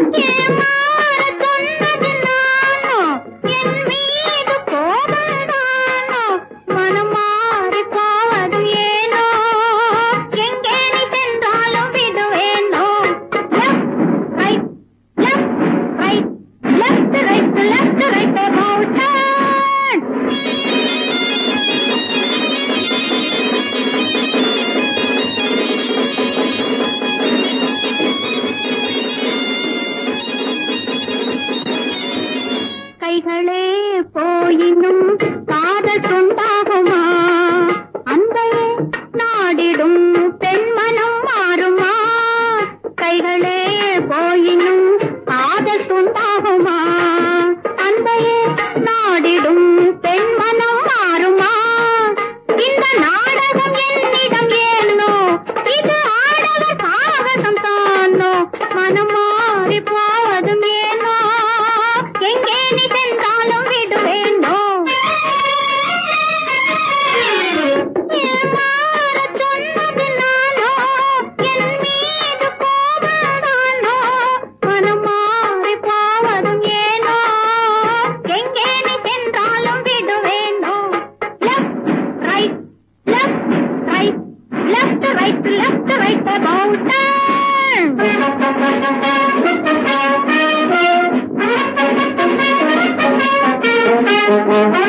Yeah,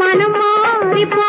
మనమారిపో